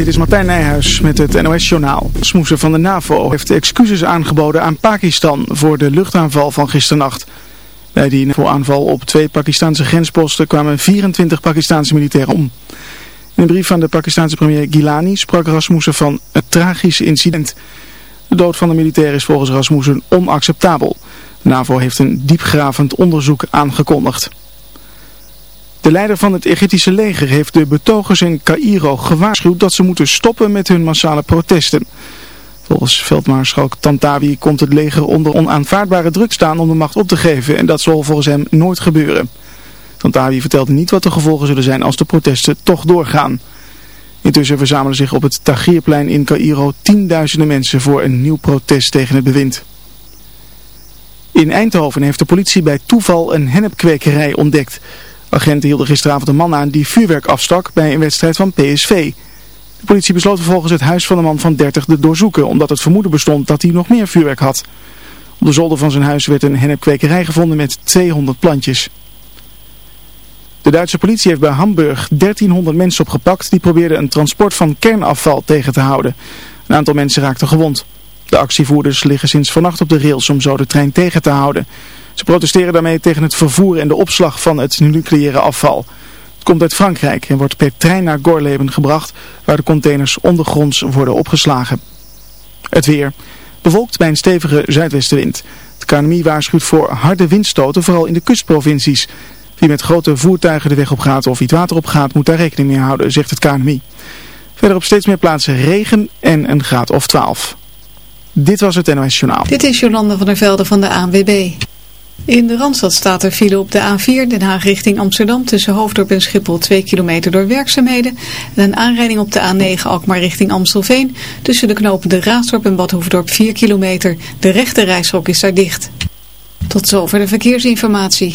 Dit is Martijn Nijhuis met het NOS-journaal. Smoesen van de NAVO heeft excuses aangeboden aan Pakistan voor de luchtaanval van gisternacht. Bij die NAVO-aanval op twee Pakistanse grensposten kwamen 24 Pakistanse militairen om. In een brief van de Pakistanse premier Gilani sprak Rasmussen van het tragisch incident. De dood van de militair is volgens Rasmussen onacceptabel. De NAVO heeft een diepgravend onderzoek aangekondigd. De leider van het Egyptische leger heeft de betogers in Cairo gewaarschuwd dat ze moeten stoppen met hun massale protesten. Volgens veldmaarschalk Tantawi komt het leger onder onaanvaardbare druk staan om de macht op te geven en dat zal volgens hem nooit gebeuren. Tantawi vertelde niet wat de gevolgen zullen zijn als de protesten toch doorgaan. Intussen verzamelen zich op het Tahrirplein in Cairo tienduizenden mensen voor een nieuw protest tegen het bewind. In Eindhoven heeft de politie bij toeval een hennepkwekerij ontdekt. Agenten hielden gisteravond een man aan die vuurwerk afstak bij een wedstrijd van PSV. De politie besloot vervolgens het huis van de man van 30 te doorzoeken, omdat het vermoeden bestond dat hij nog meer vuurwerk had. Op de zolder van zijn huis werd een hennepkwekerij gevonden met 200 plantjes. De Duitse politie heeft bij Hamburg 1300 mensen opgepakt die probeerden een transport van kernafval tegen te houden. Een aantal mensen raakten gewond. De actievoerders liggen sinds vannacht op de rails om zo de trein tegen te houden. Ze protesteren daarmee tegen het vervoer en de opslag van het nucleaire afval. Het komt uit Frankrijk en wordt per trein naar Gorleben gebracht, waar de containers ondergronds worden opgeslagen. Het weer. Bevolkt bij een stevige zuidwestenwind. Het KNMI waarschuwt voor harde windstoten, vooral in de kustprovincies. Wie met grote voertuigen de weg op gaat of iets water op gaat, moet daar rekening mee houden, zegt het KNMI. Verder op steeds meer plaatsen regen en een graad of 12. Dit was het NOS Journaal. Dit is Jolanda van der Velde van de ANWB. In de Randstad staat er file op de A4 Den Haag richting Amsterdam tussen Hoofddorp en Schiphol 2 kilometer door werkzaamheden. En een aanrijding op de A9 Alkmaar richting Amstelveen tussen de knopen de Raasdorp en Badhoefdorp 4 kilometer. De rechte reishok is daar dicht. Tot zover de verkeersinformatie.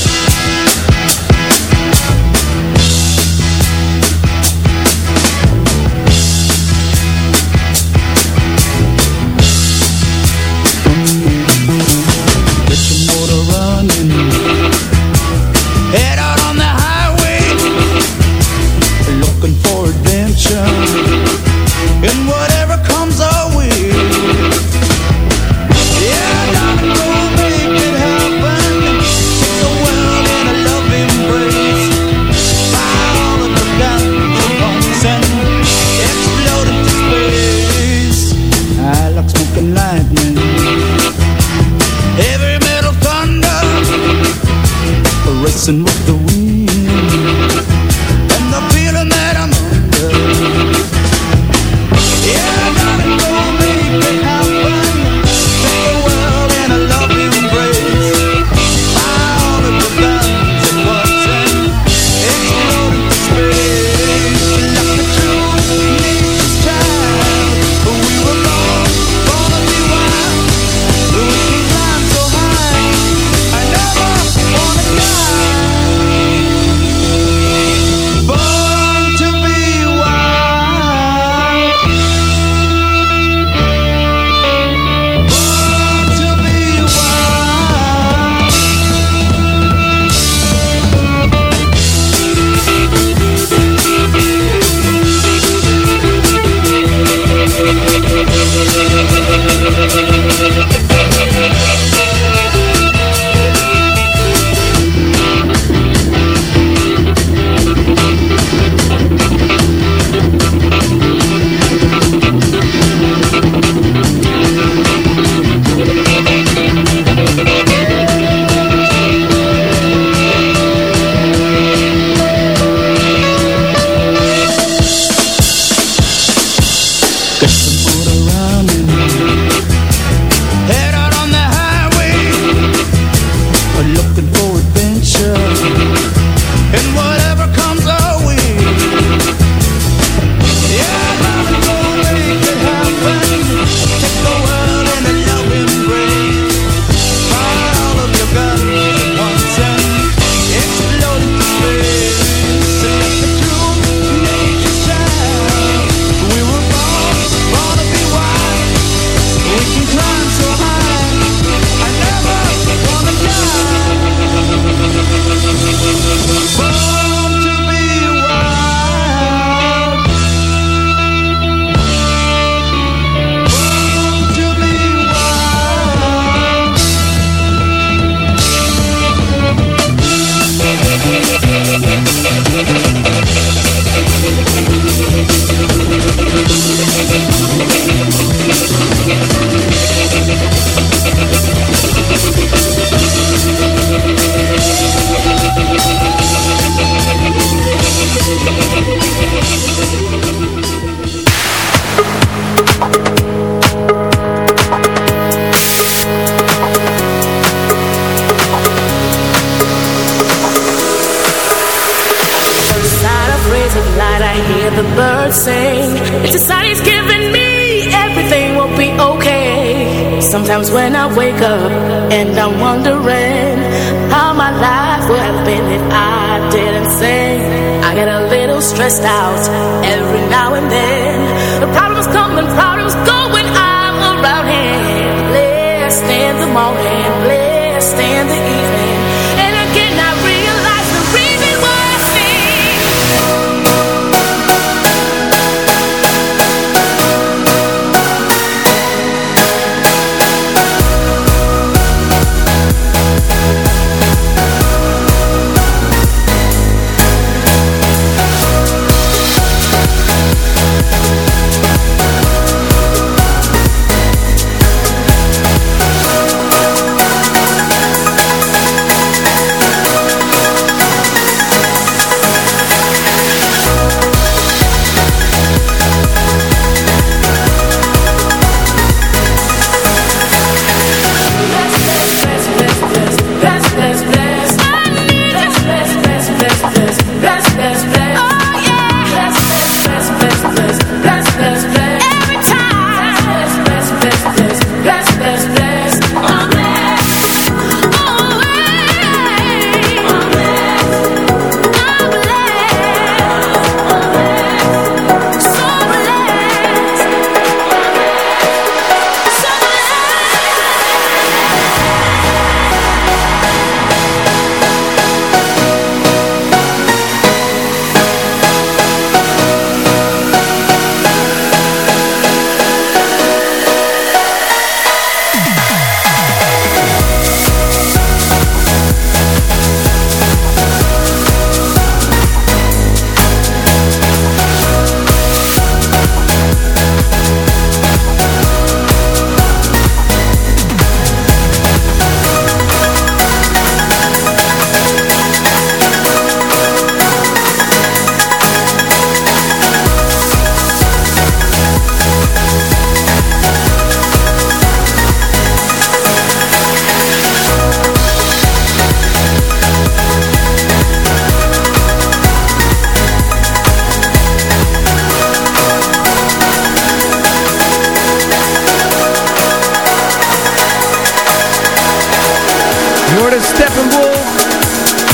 paixão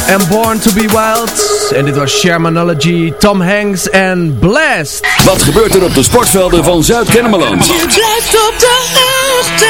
en Born to be Wild. En dit was Shermanology, Tom Hanks en Blast. Wat gebeurt er op de sportvelden van Zuid-Kennemerland? Je blijft op de hoogte.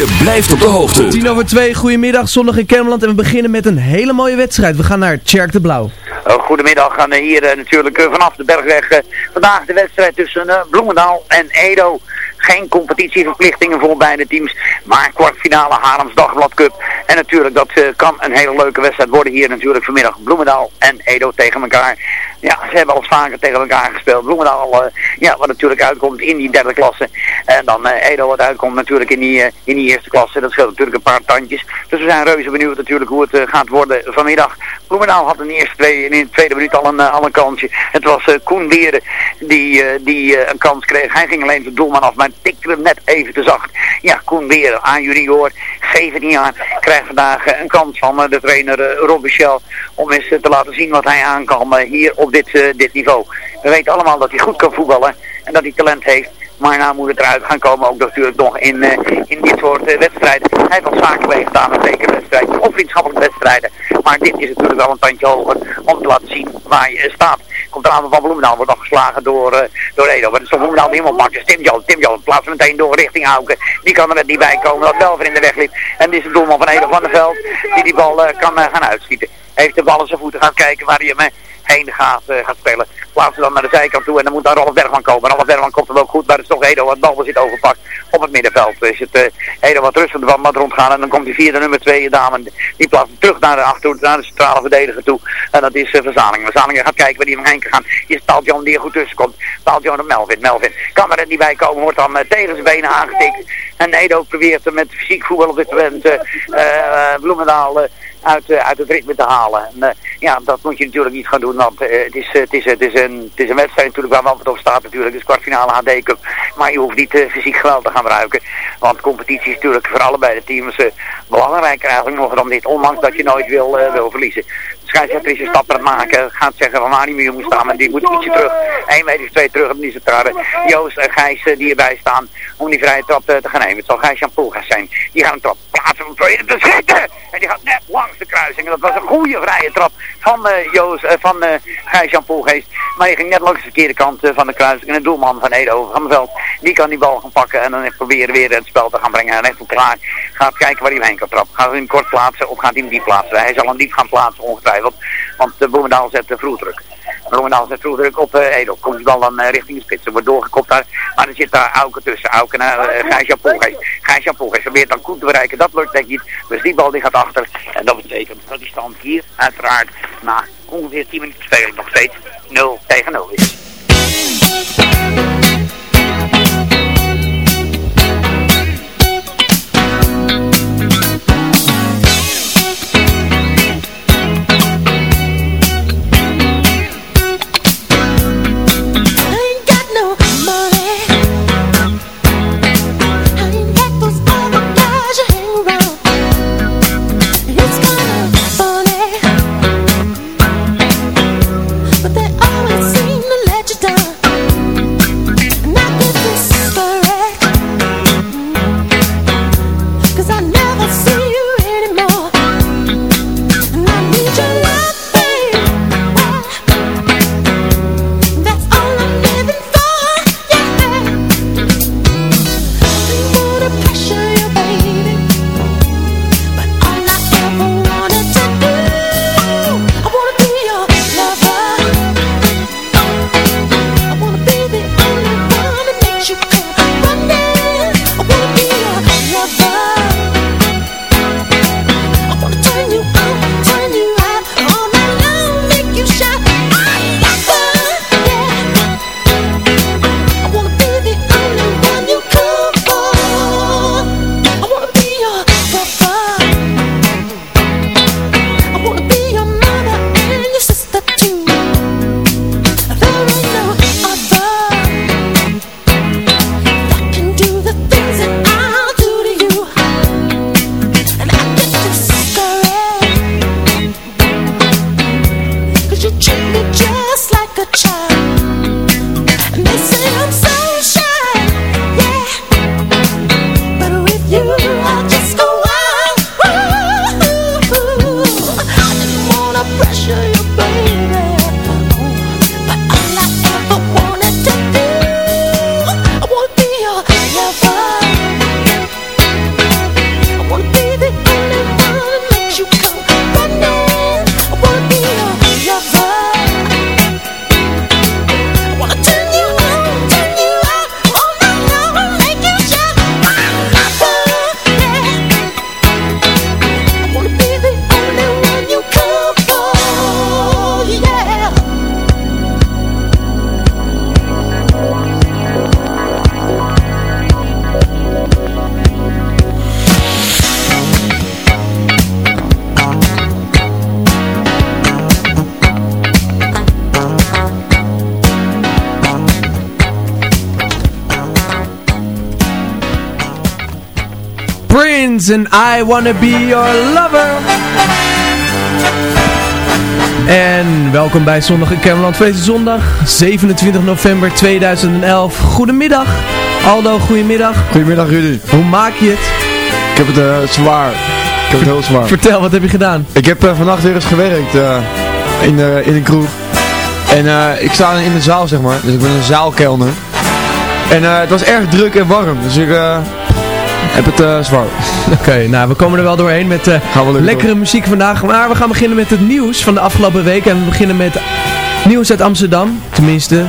Je blijft op de hoogte. 10 over 2, goedemiddag, zondag in Kennemerland. En we beginnen met een hele mooie wedstrijd. We gaan naar Tjerk de Blauw. Uh, goedemiddag, gaan hier eh, natuurlijk eh, vanaf de Bergweg. eh, vandaag de wedstrijd tussen eh, Bloemendaal en Edo. Geen competitieverplichtingen voor beide teams, maar kwartfinale Haarlems Dagblad Cup. En natuurlijk, dat eh, kan een hele leuke wedstrijd worden hier natuurlijk vanmiddag. Bloemendaal en Edo tegen elkaar. Ja, ze hebben al vaker tegen elkaar gespeeld. Bloemendaal, eh, ja, wat natuurlijk uitkomt in die derde klasse. En dan eh, Edo wat uitkomt natuurlijk in die, eh, in die eerste klasse. Dat scheelt natuurlijk een paar tandjes. Dus we zijn reuze benieuwd natuurlijk hoe het gaat worden vanmiddag. Bloemendaal had in de eerste twee, in de tweede minuut al een, al een kansje. Het was Koen Beren die, die een kans kreeg. Hij ging alleen de doelman af, maar tikte hem net even te zacht. Ja, Koen Beren, aan junior, 17 jaar, krijgt vandaag een kans van de trainer Rob Michel om eens te laten zien wat hij aan kan eh, hier op dit, eh, dit niveau. We weten allemaal dat hij goed kan voetballen en dat hij talent heeft. Maar nou moet het eruit gaan komen, ook natuurlijk nog in, eh, in dit soort eh, wedstrijden. Hij heeft al vaker meegedaan met bekerwedstrijden of vriendschappelijke wedstrijden. Maar dit is natuurlijk wel een tandje hoger om te laten zien waar je staat. Komt de van Bloemendaal, wordt afgeslagen door, door Edo. Maar dat is toch Bloemendaal niet helemaal makkelijk. Tim Jan, Tim Jan plaatst hem meteen door richting Auken. Die kan er net niet bij komen, dat wel weer in de weg liep. En dit is de doelman van Edo van der Veld, die die bal kan gaan uitschieten. Heeft de bal in zijn voeten gaan kijken waar hij hem gaat, eh, gaat spelen. Plaatsen dan naar de zijkant toe en dan moet daar Rolf Bergman komen. Rolf Bergman komt er ook goed, maar het is toch Edo wat bal zit overpakt. Op het middenveld is het eh Edo wat rustig van wat rondgaan en dan komt die vierde nummer twee dame. Die plaatst hem terug naar de achter, naar de centrale verdediger toe. En dat is uh, Verzalingen. Verzalingen gaat kijken waar die hem heen kan gaan. Hier is Taaltjan die er goed tussen komt. Taaltjan op Melvin. Melvin kan er niet bij komen, wordt dan eh, tegen zijn benen aangetikt. En Edo probeert hem met fysiek voetbal op dit moment eh, eh, Bloemendaal eh, uit, eh, uit het ritme te halen. En, eh, ja, dat moet je natuurlijk niet gaan doen, want eh, het, is, het, is, het, is een, het is een wedstrijd natuurlijk waar wat op staat natuurlijk. Is kwartfinale HD Cup. Maar je hoeft niet fysiek geweld te gaan gebruiken. Want competitie is natuurlijk voor allebei de teams belangrijker eigenlijk nog dan dit. Ondanks dat je nooit wil, wil verliezen. Scheidsrechter is een stap aan het maken. Gaat zeggen van waar die muur moet staan. Maar die moet ietsje terug. 1 meter, 2 terug. Is het daar. Joost en Gijs eh, die erbij staan. Om die vrije trap eh, te gaan nemen. Het zal Gijs Jan gaan zijn. Die gaat een trap plaatsen om proberen te schieten. En die gaat net langs de kruising. En dat was een goede vrije trap van eh, Joost, eh, van eh Gijs Jan Poelgeest. Maar die ging net langs de verkeerde kant van de kruising. En de doelman van Edenhoven van veld. Die kan die bal gaan pakken. En dan proberen weer het spel te gaan brengen. En echt klaar. Gaat kijken waar hij heen kan trappen. Gaat hij hem kort plaatsen of gaat hij hem diep plaatsen? Hij zal hem diep gaan plaatsen ongetwijfeld. Want de Bloemendaal zet de vroegdruk. Bloemendaal zet vroegdruk op uh, Edel. Komt die bal dan eh, richting de spits. Er wordt doorgekopt daar. Maar er zit daar Auken tussen. Auken naar uh, Gijs-Jan Poelgeest. Gijs-Jan Poelgeest probeert dan goed te bereiken. Dat lukt denk ik niet. Dus die bal die gaat achter. En dat betekent dat die stand hier uiteraard na ongeveer 10 minuten spelen nog steeds 0 tegen 0 is. Prince and I Wanna Be Your Lover. En welkom bij Zondag in Camerland Feest Zondag, 27 november 2011. Goedemiddag. Aldo, goedemiddag. Goedemiddag Rudy. Hoe maak je het? Ik heb het eh, zwaar. Ik heb het heel zwaar. Vertel, wat heb je gedaan? Ik heb eh, vannacht weer eens gewerkt eh, in, de, in een kroeg. En ik sta in de zaal zeg maar. Dus ik ben een zaalkelner. En het was erg druk en warm. Dus ik heb het eh, zwaar. Oké, nou we komen er wel doorheen met eh, we lekkere muziek vandaag. Maar we gaan beginnen met het nieuws van de afgelopen week. En we beginnen met nieuws uit Amsterdam. Tenminste,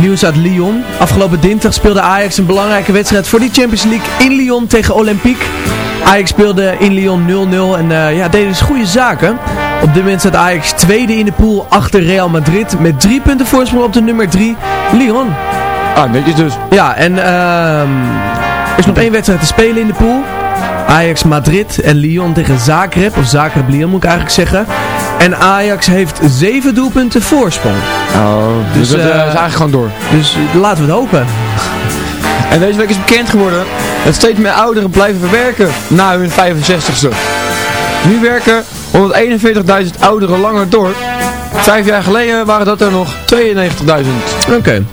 nieuws uit Lyon. Afgelopen dinsdag speelde Ajax een belangrijke wedstrijd voor die Champions League in Lyon tegen Olympique. Ajax speelde in Lyon 0-0 en eh, ja, deden dus goede zaken. Op dit moment staat Ajax tweede in de pool achter Real Madrid met drie punten voorsprong op de nummer 3, Lyon. Ah, netjes dus. Ja, en ehm er is nog één wedstrijd te spelen in de pool. Ajax Madrid en Lyon tegen Zagreb, of Zagreb Lyon moet ik eigenlijk zeggen. En Ajax heeft zeven doelpunten voorsprong. Oh, dus, Dus, dat eh, eh, is eigenlijk gewoon door. Dus laten we het hopen. En deze week is bekend geworden dat steeds meer ouderen blijven werken na hun 65ste. Nu werken 141.000 ouderen langer door. Vijf jaar geleden waren dat er nog 92.000. Oké.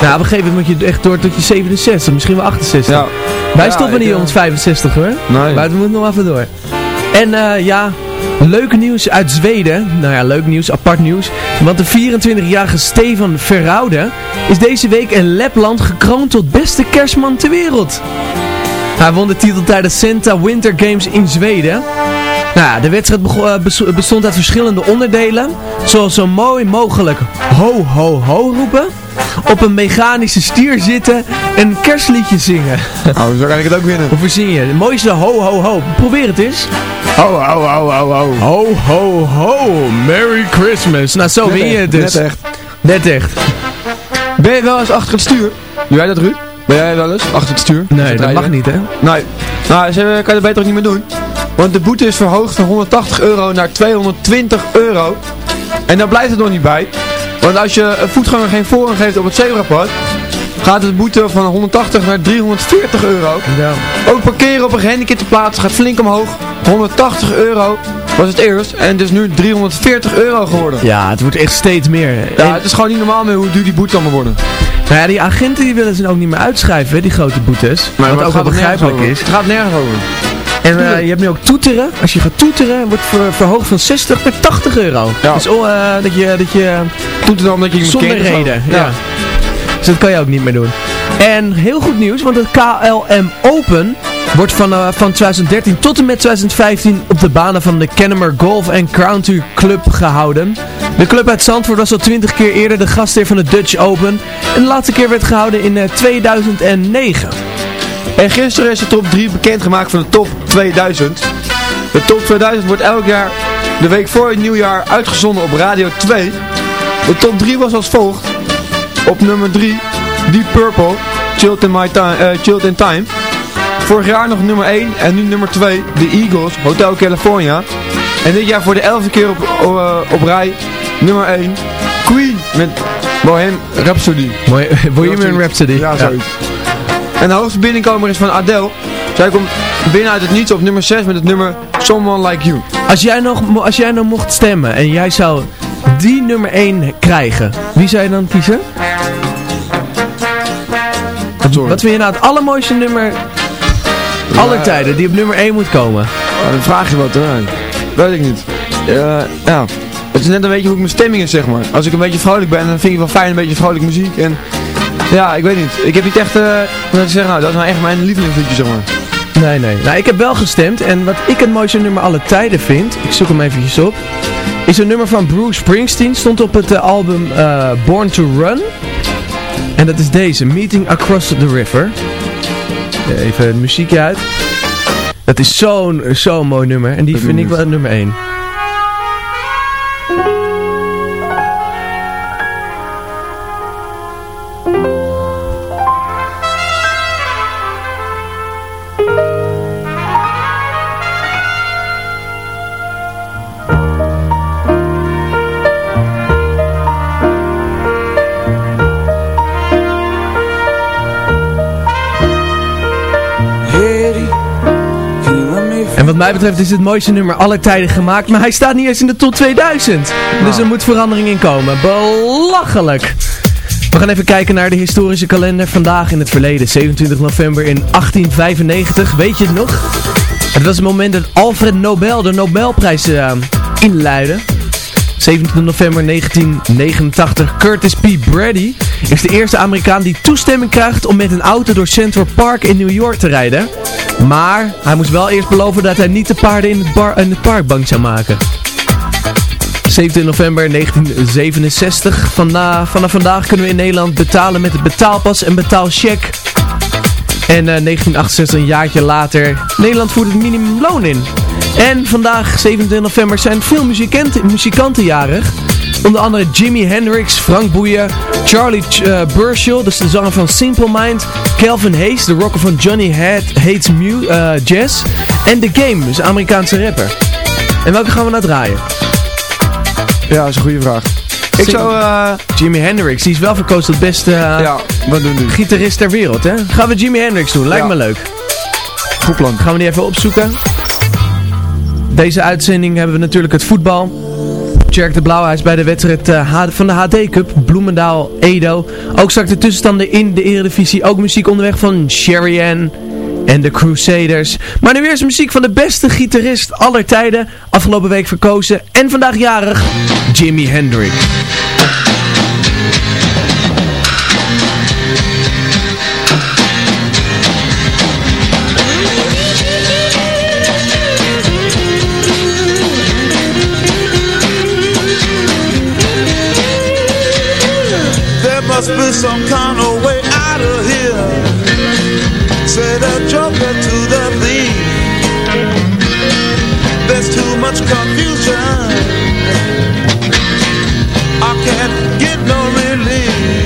Nou, op een gegeven moment moet je echt door tot je 67, misschien wel 68. Ja. Wij Ja, stoppen niet eh, ons 65 hoor. Nee. Maar we moeten nog even door. En eh, ja, leuke nieuws uit Zweden. Nou ja, leuk nieuws, apart nieuws. Want de 24-jarige Stefan Verroude is deze week in Lapland gekroond tot beste kerstman ter wereld. Hij won de titel tijdens Santa Winter Games in Zweden. Nou ja, de wedstrijd eh, bes- bestond uit verschillende onderdelen. Zoals zo mooi mogelijk ho ho ho roepen. Op een mechanische stier zitten en een kerstliedje zingen. Oh, zo kan ik het ook winnen. Hoe verzin je? De mooiste ho ho ho. Probeer het eens. Ho, ho, ho, ho, ho. Ho ho ho. Merry Christmas. Nou, zo win je het dus. Net echt. Net echt. Ben je wel eens achter het stuur? Doe jij dat, Ruud? Ben jij wel eens achter het stuur? Nee, het dat mag niet hè. Nee. Nou, ze kan je dat beter ook niet meer doen. Want de boete is verhoogd van 180 euro naar 220 euro. En daar blijft het nog niet bij. Want als je een voetganger geen voorrang geeft op het zebrapad, gaat de boete van 180 naar 340 euro. Ja. Ook parkeren op een gehandicapte plaats gaat flink omhoog. 180 euro was het eerst en het is nu 340 euro geworden. Ja, het wordt echt steeds meer. Ja, En- het is gewoon niet normaal meer hoe duur die boete allemaal worden. nou ja, die agenten die willen ze ook niet meer uitschrijven, hè, die grote boetes. wat ook wel begrijpelijk is. Het gaat nergens over. En eh, je hebt nu ook toeteren. Als je gaat toeteren, wordt ver- verhoogd van 60 naar 80 euro. Ja. Dus oh, eh, dat je, dat je Doet het dan omdat je zonder kent reden. Ja. Ja. Dus dat kan je ook niet meer doen. En heel goed nieuws, want het KLM Open wordt van, eh, van 2013 tot en met 2015 op de banen van de Kennemer Golf Country Club gehouden. De club uit Zandvoort was al 20 keer eerder de gastheer van de Dutch Open. En de laatste keer werd gehouden in eh, 2009. En gisteren is de top 3 bekendgemaakt van de top 2000. De top 2000 wordt elk jaar de week voor het nieuwjaar uitgezonden op Radio 2. De top 3 was als volgt. Op nummer 3 Deep Purple, Chilled in, My time, eh, Chilled in Time. Vorig jaar nog nummer 1 en nu nummer 2 The Eagles, Hotel California. En dit jaar voor de 11e keer op, op, eh, op rij nummer 1 Queen met Bohem Rhapsody. Bohemian Rhapsody. Ja, zoiets. En de hoogste binnenkomer is van Adele. Zij komt binnen uit het niets op nummer 6 met het nummer Someone Like You. Als jij, nog, als jij nou mocht stemmen en jij zou die nummer 1 krijgen, wie zou je dan kiezen? Sorry. Wat vind je nou het allermooiste nummer aller tijden die op nummer 1 moet komen? Ja, dan vraag je wat, hè? Weet ik niet. Ja, het is net een beetje hoe ik mijn stemming is, zeg maar. Als ik een beetje vrolijk ben, dan vind ik wel fijn een beetje vrolijke muziek. En ja, ik weet niet. Ik heb niet echt, ik zeggen, nou, dat is nou echt mijn lievelingsliedje, zeg maar. Nee, nee. Nou, ik heb wel gestemd en wat ik het mooiste nummer aller tijden vind, ik zoek hem eventjes op, is een nummer van Bruce Springsteen, stond op het eh, album eh, Born to Run. En dat is deze, Meeting Across the River. Even het muziekje uit. Dat is zo'n zo'n mooi nummer en die vind ik wel nummer 1. Mij betreft is het mooiste nummer aller tijden gemaakt, maar hij staat niet eens in de top 2000. Dus er moet verandering in komen. Belachelijk! We gaan even kijken naar de historische kalender vandaag in het verleden. 27 november in 1895, weet je het nog? Het was het moment dat Alfred Nobel de Nobelprijs eh, inluidde. 27 november 1989, Curtis P. Brady is de eerste Amerikaan die toestemming krijgt om met een auto door Central Park in New York te rijden. Maar hij moest wel eerst beloven dat hij niet de paarden in het, bar, in het park bang zou maken. 27 november 1967. Vanda vanaf vandaag kunnen we in Nederland betalen met het betaalpas en betaalcheck. En eh, 1968, een jaartje later, Nederland voert het minimumloon in. En vandaag, 27 november, zijn veel muzikanten jarig. Onder andere Jimi Hendrix, Frank Boeien, Charlie uh, Burchill, is de zanger van Simple Mind, Calvin Hayes, de rocker van Johnny Head, Hates Mu eh, Jazz, en The Game, dus Amerikaanse rapper. En welke gaan we nou draaien? Ja, dat is een goede vraag. Ik zou, eh, Jimi Hendrix, die is wel verkozen tot beste ja, wat doen die? gitarist ter wereld, hè? Gaan we Jimi Hendrix doen, lijkt Ja. me leuk. Goed plan. Gaan we die even opzoeken? Deze uitzending hebben we natuurlijk het voetbal. Tjerk de Blauwhuis bij de wedstrijd eh, van de HD Cup, Bloemendaal-Edo. Ook straks de tussenstanden in de Eredivisie. Ook muziek onderweg van Sherry Ann en de Crusaders. Maar nu eerst muziek van de beste gitarist aller tijden. Afgelopen week verkozen en vandaag jarig, Jimi Hendrix. Must be some kind of way out of here. Say the joker to the thief. There's too much confusion. I can't get no relief.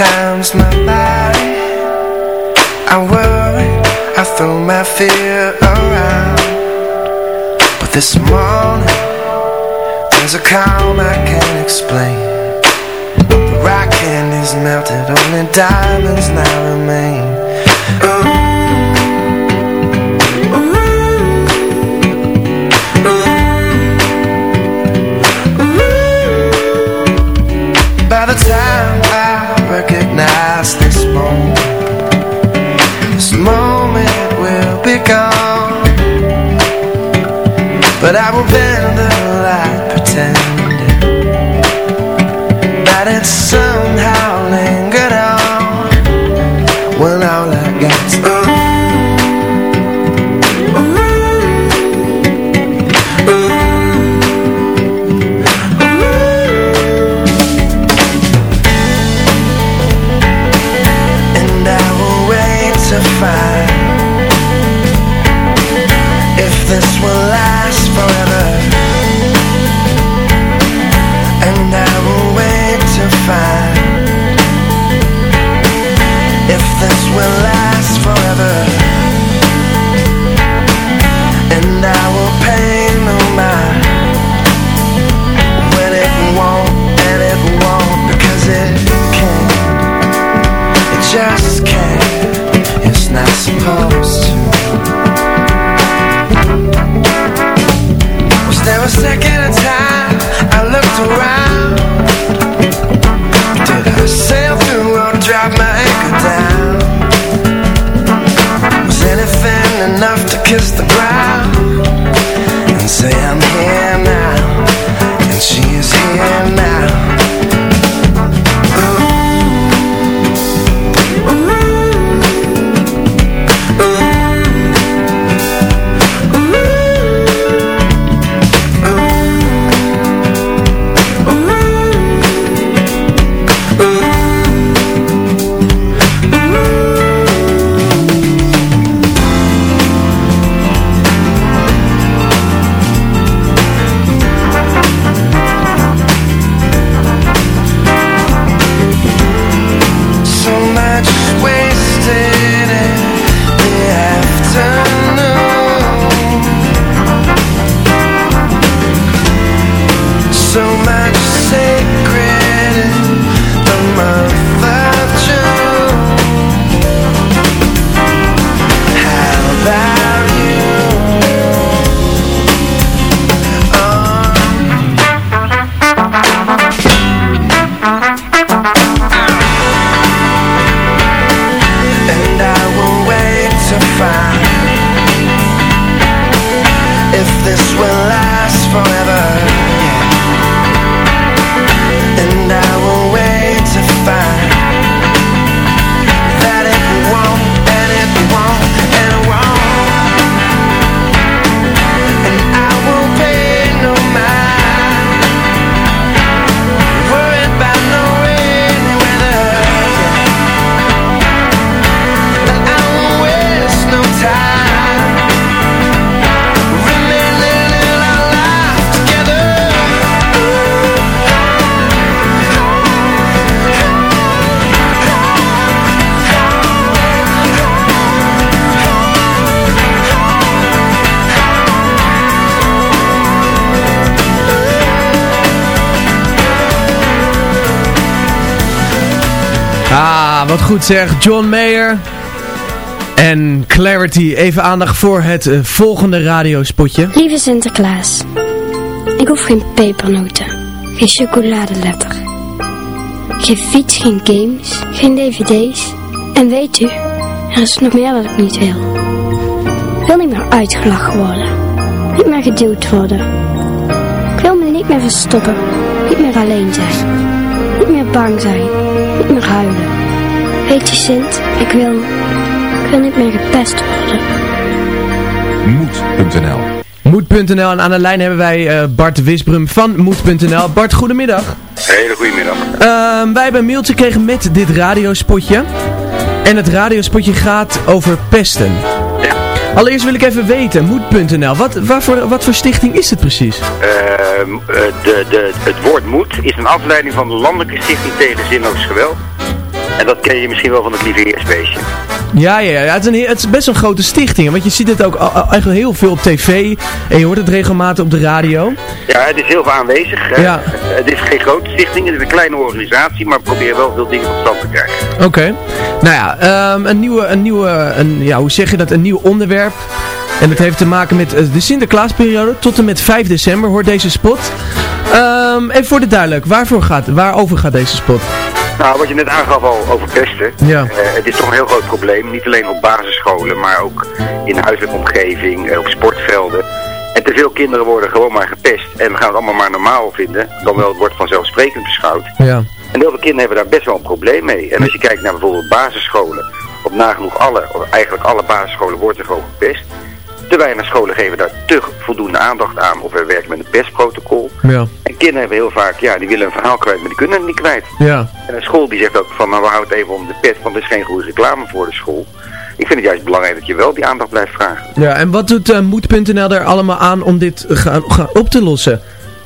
Times my body I worry, I throw my fear around. But this morning, there's a calm I can't explain. The rock candy's melted, only diamonds now remain But I will bend around? Goed zeg. John Mayer en Clarity. Even aandacht voor het eh, volgende radiospotje. Lieve Sinterklaas, ik hoef geen pepernoten, geen chocoladeletter, geen fiets, geen games, geen dvd's. En weet u, er is nog meer dat ik niet wil. Ik wil niet meer uitgelachen worden, niet meer geduwd worden. Ik wil me niet meer verstoppen, niet meer alleen zijn, niet meer bang zijn, niet meer huilen. Weet u Sint, ik wil, ik wil niet meer gepest worden. Moed.nl Moed.nl en aan de lijn hebben wij eh, Bart Wisbrum van Moed.nl. Bart, goedemiddag. Hele goedemiddag. Ehm, wij hebben een mailtje gekregen met dit radiospotje. En het radiospotje gaat over pesten. Allereerst wil ik even weten, Moed.nl, wat, waarvoor, wat voor stichting is het precies? Ehm, eh, de, de, het woord moed is een afleiding van de Landelijke Stichting tegen Zinloos Geweld. En dat ken je misschien wel van het lieve heersbeestje. Ja, ja, ja het, is een, het is best een grote stichting. Want je ziet het ook eigenlijk heel veel op tv. En je hoort het regelmatig op de radio. Ja, het is heel veel aanwezig. Ja. Het is geen grote stichting, het is een kleine organisatie, maar we proberen wel veel dingen tot stand te krijgen. Oké. Nou ja, ehm, een nieuwe, een nieuwe een, ja, hoe zeg je dat, een nieuw onderwerp. En dat heeft te maken met eh, de Sinterklaasperiode. Tot en met 5 december hoort deze spot. Ehm en voor de duidelijk, waarvoor gaat, waarover gaat deze spot? Nou, wat je net aangaf al over pesten. Ja. Eh, het is toch een heel groot probleem. Niet alleen op basisscholen, maar ook in de huiselijke omgeving, eh, op sportvelden. En te veel kinderen worden gewoon maar gepest en we gaan het allemaal maar normaal vinden. Dan wel het wordt vanzelfsprekend beschouwd. Ja. En heel veel kinderen hebben daar best wel een probleem mee. En als je kijkt naar bijvoorbeeld basisscholen, op nagenoeg alle, of eigenlijk alle basisscholen wordt er gewoon gepest. Te weinig scholen geven daar te voldoende aandacht aan of we werken met een pestprotocol. Ja. En kinderen hebben heel vaak, ja, die willen een verhaal kwijt, maar die kunnen het niet kwijt. Ja. En een school die zegt ook van, nou we houden het even om de pet, want er is geen goede reclame voor de school. Ik vind het juist belangrijk dat je wel die aandacht blijft vragen. Ja, en wat doet eh, Moed.nl er allemaal aan om dit eh, ga- ga- op te lossen?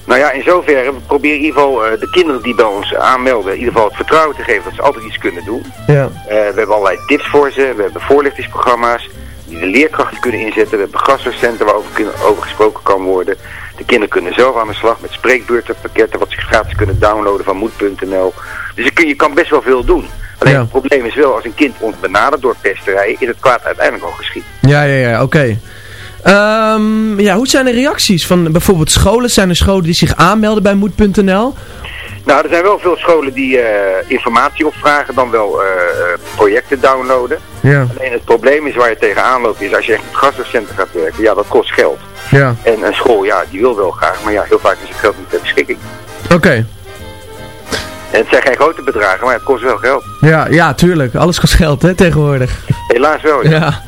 Nou ja, in zoverre, we proberen in ieder geval eh, de kinderen die bij ons aanmelden, in ieder geval het vertrouwen te geven dat ze altijd iets kunnen doen. Ja. Eh, we hebben allerlei tips voor ze, we hebben voorlichtingsprogramma's die de leerkrachten kunnen inzetten. We hebben gastdocenten waarover kunnen- over gesproken kan worden. De kinderen kunnen zelf aan de slag met spreekbeurtenpakketten wat ze gratis kunnen downloaden van moed.nl. Dus je, kun, je kan best wel veel doen. Alleen Ja. het probleem is wel, als een kind ons benadert door pesterij, is het kwaad uiteindelijk al geschied. Ja, ja, ja, oké. Ehm, ja, hoe zijn de reacties van bijvoorbeeld scholen? Zijn er scholen die zich aanmelden bij Moed.nl? Nou, er zijn wel veel scholen die eh, informatie opvragen, dan wel eh, eh, projecten downloaden. Ja. Alleen het probleem is waar je tegenaan loopt, is als je echt met gastdocenten gaat werken, ja, dat kost geld. Ja. En een school, ja, die wil wel graag, maar ja, heel vaak is het geld niet ter beschikking. Oké. En het zijn geen grote bedragen, maar het kost wel geld. Ja, ja, tuurlijk. Alles kost geld, hè, tegenwoordig. Helaas wel, ja. Ja.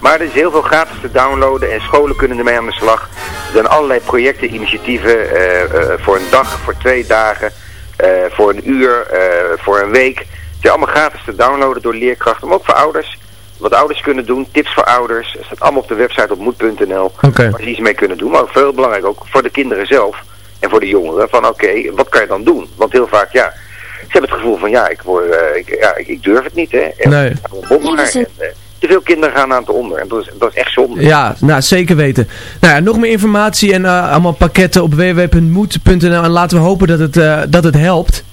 Maar er is heel veel gratis te downloaden en scholen kunnen ermee aan de slag. Er zijn allerlei projecten, initiatieven eh, eh, voor een dag, voor twee dagen, eh, voor een uur, eh, voor een week. Het is allemaal gratis te downloaden door leerkrachten, maar ook voor ouders. Wat ouders kunnen doen, tips voor ouders. Het staat allemaal op de website op moed.nl. Oké. Waar ze iets mee kunnen doen. Maar ook veel belangrijk ook voor de kinderen zelf en voor de jongeren. Van oké, wat kan je dan doen? Want heel vaak, ja, ze hebben het gevoel van ja, ik, word, eh, ik, ja, ik, ik durf het niet. Hè. En, Nee. En, te veel kinderen gaan aan het onder. En dat is, dat is echt zonde. Ja, nou zeker weten. Nou ja, nog meer informatie en eh, allemaal pakketten op www.moed.nl en laten we hopen dat het, eh, dat het helpt.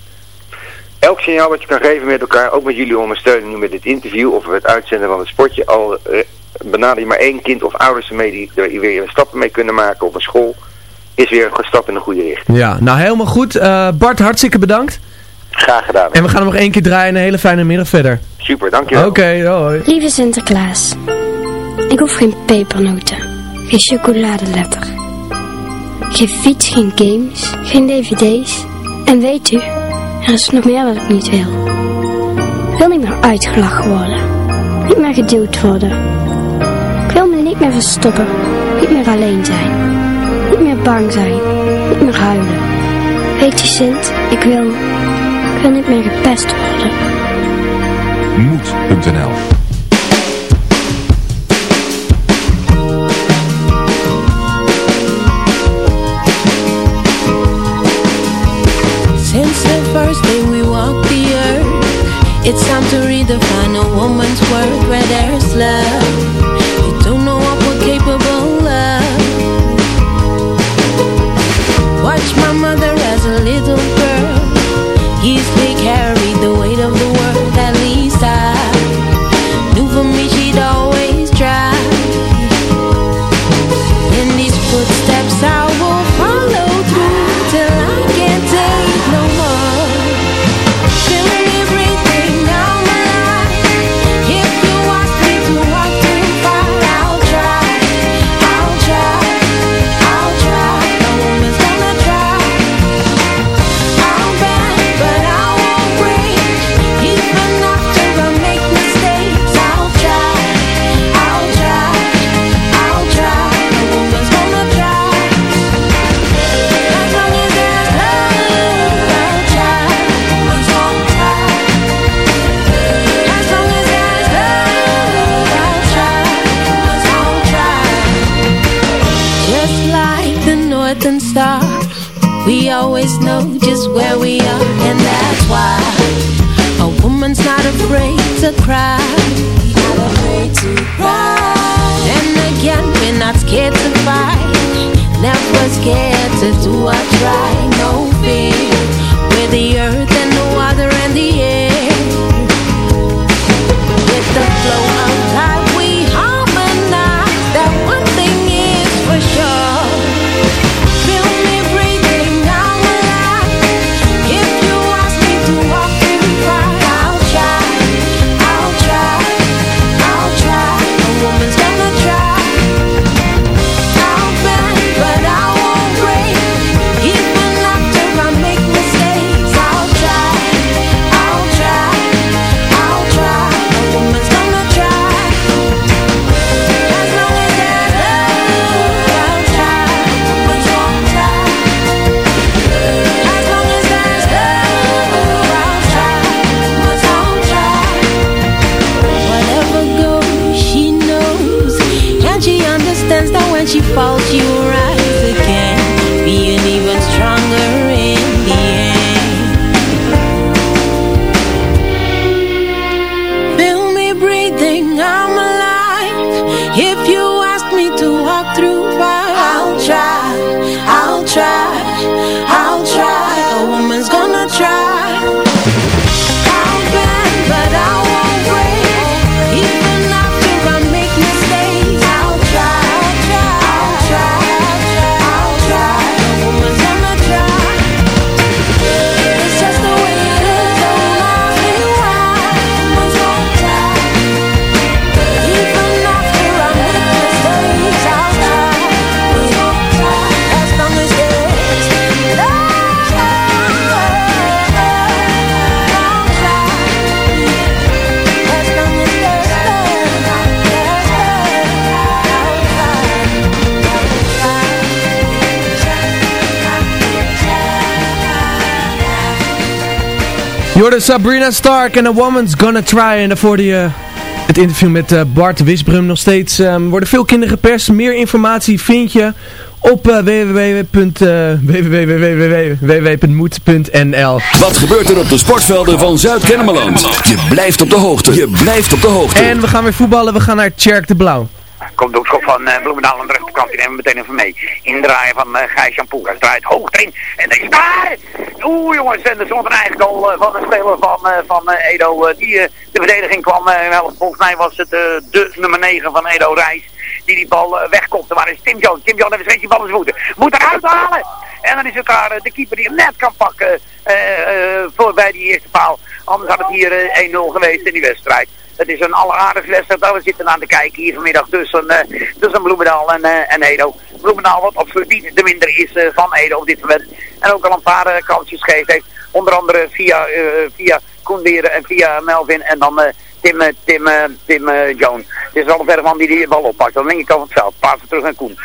Elk signaal wat je kan geven met elkaar, ook met jullie ondersteuning nu met dit interview of het uitzenden van het sportje, al eh, benader je maar één kind of ouders ermee die er weer stappen mee kunnen maken op een school, is weer een stap in de goede richting. Ja, nou helemaal goed. Bart, hartstikke bedankt. Graag gedaan. En we gaan hem nog één keer draaien en een hele fijne middag verder. Super, dankjewel. Oké, hoi. Lieve Sinterklaas, ik hoef geen pepernoten, geen chocoladeletter. Geen fiets, geen games, geen dvd's. En weet u, er is nog meer dat ik niet wil. Ik wil niet meer uitgelachen worden, niet meer geduwd worden. Ik wil me niet meer verstoppen, niet meer alleen zijn. Niet meer bang zijn, niet meer huilen. Weet u Sint, ik wil, ik wil niet meer gepest worden. Moed.nl Since the first day we walked the earth, it's time to redefine a woman's worth she falls, you Jorden Sabrina Stark en A Woman's Gonna Try. En daarvoor die, eh, het interview met eh, Bart Wisbrum nog steeds. ehm, worden veel kinderen geperst. Meer informatie vind je op eh, www.moed.nl. www.moed.nl Wat gebeurt er op de sportvelden van Zuid-Kennemerland? Je blijft op de hoogte. Je blijft op de hoogte. En we gaan weer voetballen. We gaan naar Tjerk de Blauw. Komt de hoekschop van uh, Bloemendaal aan de rechterkant. Die nemen we meteen even mee. Indraaien van uh, Gijs. Draait hoog erin. En is daar! Oeh jongens, en er stond een eigen goal uh, van een speler van, van Edo. Die de verdediging kwam. Volgens mij was het de nummer 9 van Edo Reis. Die die bal wegkopte. Waar is Tim Jones? Tim Jones heeft steeds die bal in zijn voeten. Moet eruit halen! En dan is het daar de keeper die hem net kan pakken. Voor bij die eerste paal. Anders had het hier uh, 1-0 geweest in die wedstrijd. Het is een alleraardige wedstrijd waar we zitten aan te kijken hier vanmiddag tussen, uh, tussen Bloemendaal en, uh, en Edo. Bloemendaal wat absoluut niet de minder is uh, van Edo op dit moment. En ook al een paar kansjes gegeven heeft. Onder andere via, via Koenderen en via Melvin en dan Tim, Tim, Tim Jones. Het is wel een Bergman die die bal oppakt. Aan de linkerkant van het veld. Paas terug naar Koen.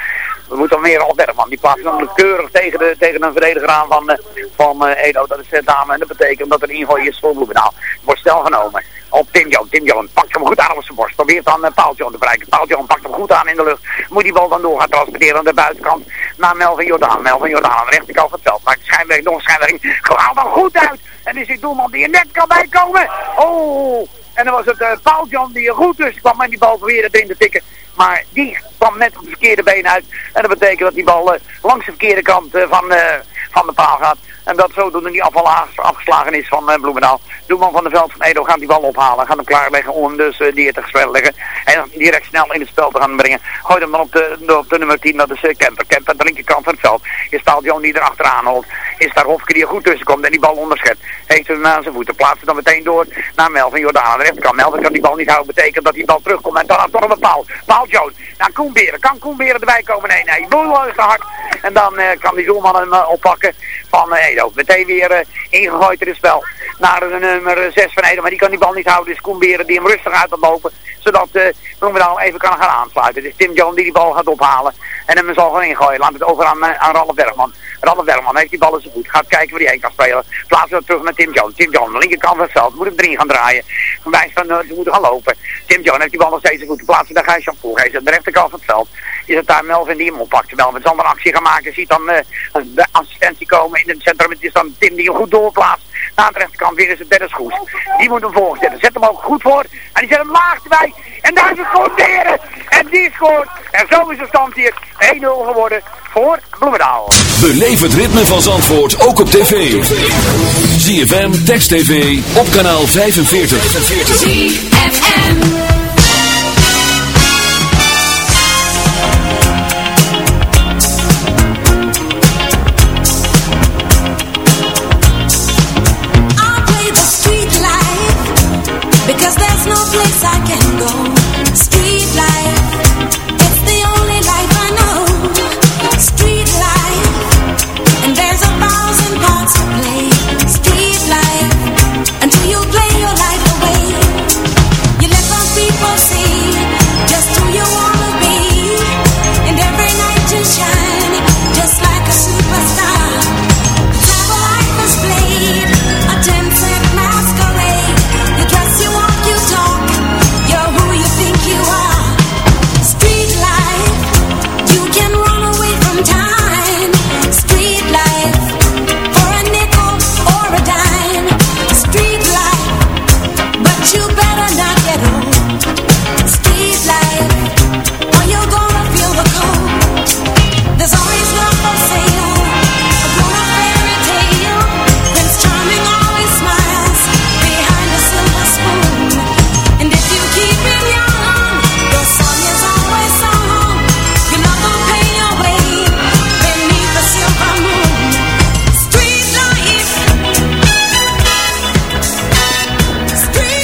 We moeten dan meer al Bergman. Die plaatst dan keurig tegen, de, tegen een verdediger aan van, van Edo. Dat is uh, dame en dat betekent dat er ingooi is voor Bloemendaal. Wordt stel genomen op Tim Jones. Tim Jones pakt hem goed aan op zijn borst. Probeert dan uh, Paul Jones te bereiken. Paul Jones pakt hem goed aan in de lucht. Moet die bal dan door gaan transporteren aan de buitenkant naar Melvin Jordaan. Melvin Jordaan aan de rechterkant van het veld. Maakt schijnwerk, nog een schijnwerking. Haalt dan goed uit. En is die doelman die er net kan bijkomen. Oh! En dan was het uh, Paul John die er goed tussen kwam en die bal probeerde erin te tikken. Maar die kwam net op het verkeerde been uit. En dat betekent dat die bal uh, langs de verkeerde kant van, van de paal gaat. En dat zodoende die afval afgeslagen is van uh, Bloemendaal. Doelman van de veld van Edo gaat die bal ophalen. Gaat hem klaarleggen om hem dus uh, die te leggen. En direct snel in het spel te gaan brengen. Gooit hem dan op de, op de nummer 10, dat is uh, Kemper. Kemper aan de linkerkant van het veld. Is John die er achteraan holt. Is daar Hofke die er goed tussen komt en die bal onderschept. Heeft hem aan zijn voeten. Plaatst dan meteen door naar Melvin Jordaan. Aan de rechterkant. Melvin kan die bal niet houden. Betekent dat die bal terugkomt. En dan toch een paal. Paul Jones. Nou, Koen Beren. Kan Koen Beren erbij komen? Nee, nee. Boel hard. En dan kan die doelman hem oppakken van Edo. Meteen weer uh, ingegooid in het spel. Naar de nummer 6 van Edo. Maar die kan die bal niet houden. Dus Koen Beren die hem rustig uit lopen. Zodat uh, even kan gaan aansluiten. Dus Tim John die die bal gaat ophalen. En hem zal gaan ingooien. Laat het over aan, aan Ralf Bergman. Ralf Bergman heeft die bal in zijn. Gaat kijken waar hij heen kan spelen. Plaatsen we terug naar Tim John. Tim John, aan de linkerkant van het veld. Moet hem erin gaan draaien. Van, uh, ze moeten gaan lopen. Tim John heeft die bal nog steeds in voet. Plaatsen naar Gijs Poel. Hij is aan de rechterkant van het veld. Is het daar Melvin die hem oppakt. Melvin zal een actie gaan maken. Ziet dan de assistentie komen in het centrum. Het is dan Tim die hem goed doorplaatst. Aan de rechterkant weer is het Dennis goed. Die moet hem voorzetten. Zet hem ook goed voor. En die zet hem laag erbij. En daar is het gewoon En die scoort. En zo is de stand hier 1-0 geworden voor Bloemendaal. Beleef het ritme van Zandvoort ook op tv. ZFM, Text TV, op kanaal 45. 45.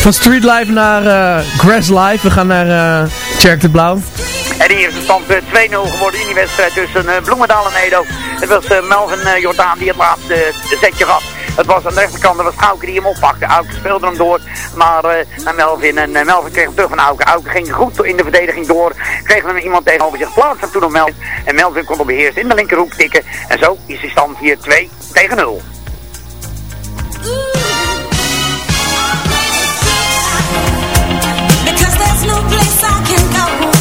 Van Street Life naar eh, Grass Life. We gaan naar uh, Tjerk de Blauw. En hier is de stand eh, 2-0 geworden in die wedstrijd tussen eh, Bloemendaal en Edo. Het was Melvin Jordaan die het laatste zetje gaf. Het was aan de rechterkant, dat was Auke die hem oppakte. Auke speelde hem door maar, eh, naar Melvin. En Melvin kreeg hem terug van Auke. Auke ging goed in de verdediging door. Kreeg hem iemand tegenover zich plaats en toen op Melvin. En Melvin kon op beheerst in de linkerhoek tikken. En zo is de stand hier 2 tegen 0. Can go.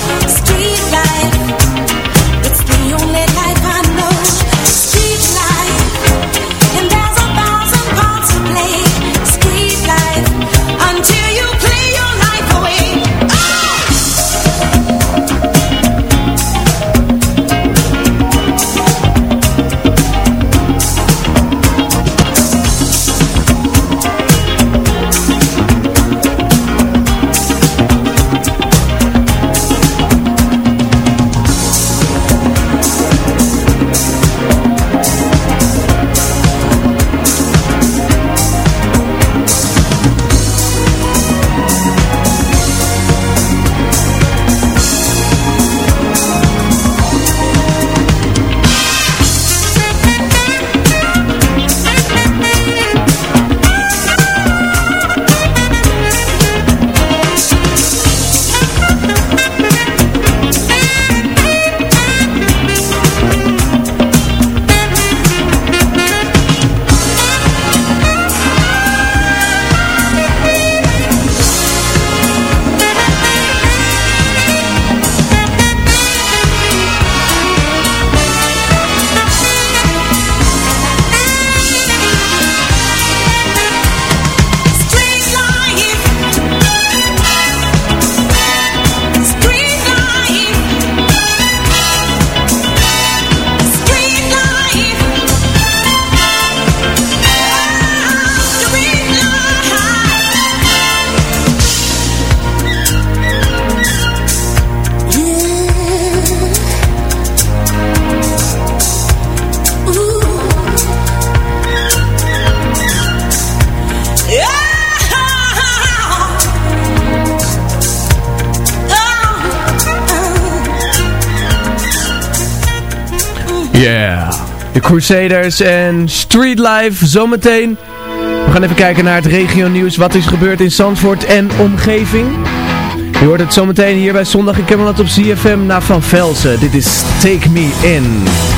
Crusaders en Street Life zometeen. We gaan even kijken naar het regio nieuws. Wat is gebeurd in Zandvoort en omgeving. Je hoort het zometeen hier bij Zondag in Camelot op ZFM naar Van Velsen. Dit is Take Me In.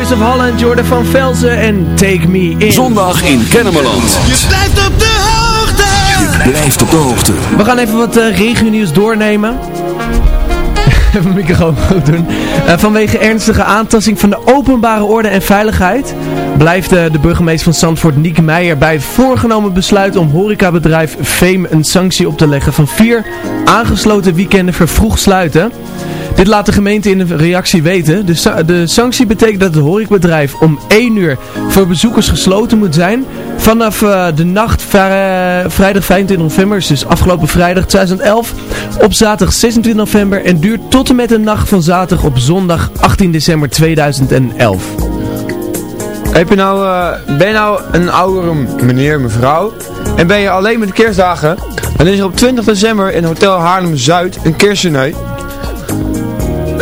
Voice of Holland, Jordan van Velzen en Take Me In. Zondag in Kennemerland. Je blijft op de hoogte. Je blijft op de hoogte. We gaan even wat uh, regionieuws doornemen. Even mijn microfoon goed doen. Uh, vanwege ernstige aantasting van de openbare orde en veiligheid blijft uh, de burgemeester van Zandvoort, Niek Meijer, bij het voorgenomen besluit om horecabedrijf Fame een sanctie op te leggen van vier aangesloten weekenden vervroegd sluiten. Dit laat de gemeente in een reactie weten. De, de sanctie betekent dat het horecabedrijf om 1 uur voor bezoekers gesloten moet zijn. Vanaf uh, de nacht vrijdag 25 november, dus afgelopen vrijdag 2011, op zaterdag 26 november en duurt tot en met de nacht van zaterdag op zondag 18 december 2011. Heb je nou, uh, ben je nou een oudere meneer, mevrouw en ben je alleen met kerstdagen, dan is er op 20 december in Hotel Haarlem-Zuid een kerstdiner.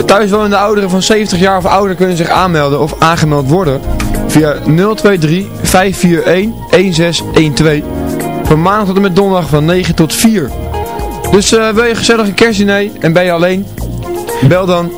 Thuiswonende ouderen van 70 jaar of ouder kunnen zich aanmelden of aangemeld worden via 023 541 1612 van maandag tot en met donderdag van 9 tot 4. Dus uh, wil je gezellig een kerstdiner en ben je alleen? Bel dan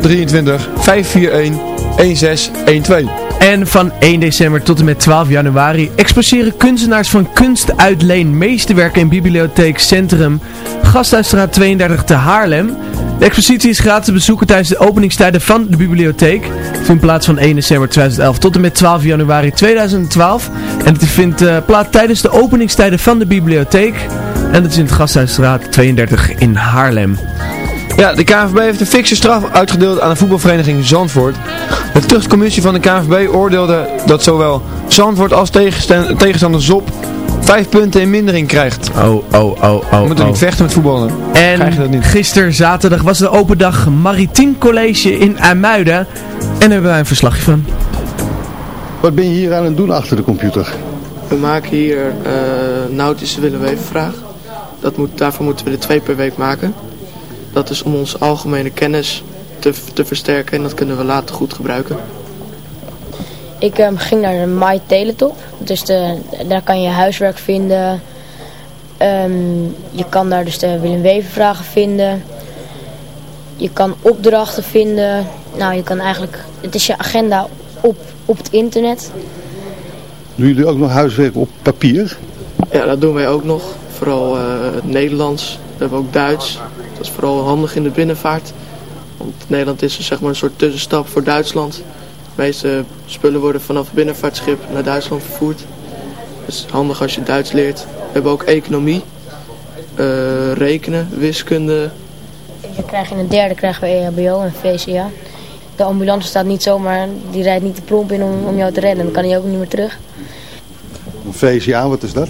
023 541 1612. En van 1 december tot en met 12 januari exposeren kunstenaars van kunstuitleen meesterwerken in Bibliotheek Centrum Gasthuisstraat 32 te Haarlem. De expositie is gratis te bezoeken tijdens de openingstijden van de bibliotheek. Vindt plaats van 1 december 2011 tot en met 12 januari 2012. En het vindt uh, plaats tijdens de openingstijden van de bibliotheek. En dat is in het Gasthuisstraat 32 in Haarlem. Ja, de KNVB heeft een fikse straf uitgedeeld aan de voetbalvereniging Zandvoort. De tuchtcommissie van de KNVB oordeelde dat zowel Zandvoort als tegenstander Zop 5 punten in mindering krijgt. Oh, oh, oh, oh. We moeten oh. niet vechten met voetballen. En gisteren zaterdag was de open dag Maritiem College in IJmuiden. En daar hebben wij een verslagje van. Wat ben je hier aan het doen achter de computer? We maken hier uh, nautische Willewevenvraag. Dat moet, daarvoor moeten we er twee per week maken. Dat is om onze algemene kennis te, te versterken en dat kunnen we later goed gebruiken. Ik um, ging naar de My Teletop. Dus de, daar kan je huiswerk vinden. Um, je kan daar dus de Willem Wever vragen vinden. Je kan opdrachten vinden. Nou, je kan eigenlijk... Het is je agenda op, op het internet. Doen jullie ook nog huiswerk op papier? Ja, dat doen wij ook nog. Vooral uh, het Nederlands. We hebben ook Duits. Dat is vooral handig in de binnenvaart. Want Nederland is zeg maar een soort tussenstap voor Duitsland. De meeste spullen worden vanaf het binnenvaartschip naar Duitsland vervoerd. Dus handig als je Duits leert. We hebben ook economie, uh, rekenen, wiskunde. Je krijgt in het derde krijgen we EHBO en VCA. De ambulance staat niet zomaar, die rijdt niet de promp in om, om jou te redden. Dan kan hij ook niet meer terug. VCA, wat is dat?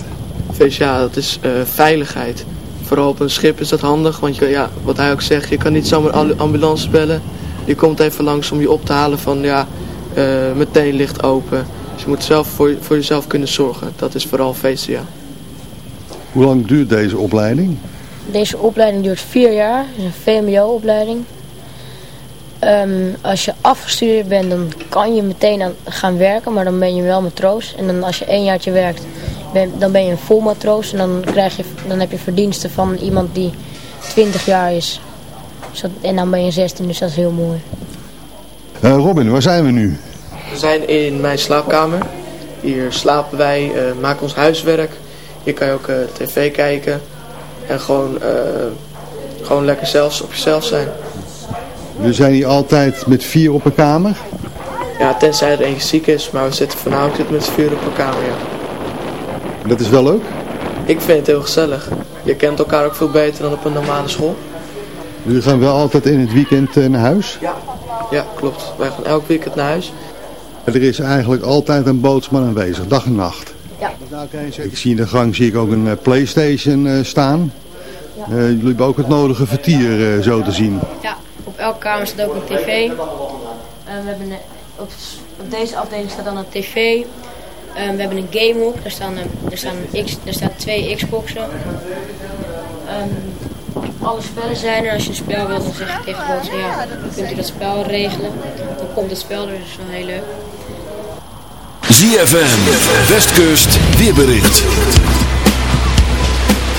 VCA, dat is uh, veiligheid. Vooral op een schip is dat handig, want je, ja, wat hij ook zegt, je kan niet zomaar ambulance bellen. Je komt even langs om je op te halen van, ja, meteen licht open. Dus je moet zelf voor, voor jezelf kunnen zorgen. Dat is vooral VCA. Hoe lang duurt deze opleiding? Deze opleiding duurt vier jaar. Het is een VMBO-opleiding. Um, als je afgestudeerd bent, dan kan je meteen aan gaan werken, maar dan ben je wel matroos. En dan als je één jaartje werkt, ben, dan ben je een vol matroos. En dan, krijg je, dan heb je verdiensten van iemand die 20 jaar is. En dan ben je 16, dus dat is heel mooi. Uh, Robin, waar zijn we nu? We zijn in mijn slaapkamer. Hier slapen wij, uh, maken ons huiswerk. Hier kan je ook uh, tv kijken. En gewoon, gewoon lekker zelfs op jezelf zijn. We zijn hier altijd met vier op een kamer? Ja, tenzij er eentje ziek is. Maar we zitten vanavond met vier op een kamer, ja. Dat is wel leuk? Ik vind het heel gezellig. Je kent elkaar ook veel beter dan op een normale school. Jullie gaan wel altijd in het weekend naar huis? Ja, ja klopt. Wij gaan elk weekend naar huis. Er is eigenlijk altijd een bootsman aanwezig, dag en nacht. Ja. Ik zie in de gang zie ik ook een uh, Playstation uh, staan. Uh, jullie hebben ook het nodige vertier zo te zien. Ja, op elke kamer staat ook een tv. we hebben een, op, op, deze afdeling staat dan een tv. we hebben een gamehoek, daar staan, daar, staan X, daar staan twee Xboxen. Alle spellen zijn er. Als je een spel wilt, dan zeg je tegen de ja, dan kunt u dat spel regelen. Dan komt het spel er, dus wel heel leuk. ZFM, Westkust, weerbericht.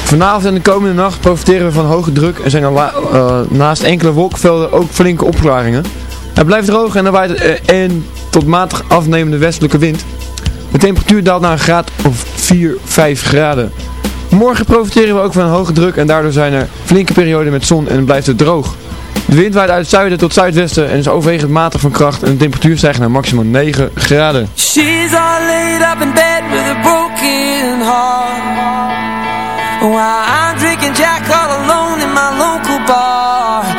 Vanavond en de komende nacht profiteren we van hoge druk en zijn er uh, naast enkele wolkenvelden ook flinke opklaringen. Het blijft droog en er waait eh, een tot matig afnemende westelijke wind. De temperatuur daalt naar een graad of 4, 5 graden. Morgen profiteren we ook van hoge druk en daardoor zijn er flinke perioden met zon en blijft het droog. De wind waait uit zuiden tot zuidwesten en is overwegend matig van kracht en de temperatuur stijgt naar maximaal 9 graden. She's all laid up in bed with a broken heart I'm drinking Jack all alone in my local bar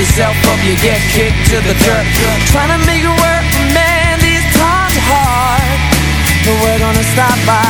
yourself up, you get kicked to the dirt. Trying to make it work, man, these times are hard. But we're gonna stop by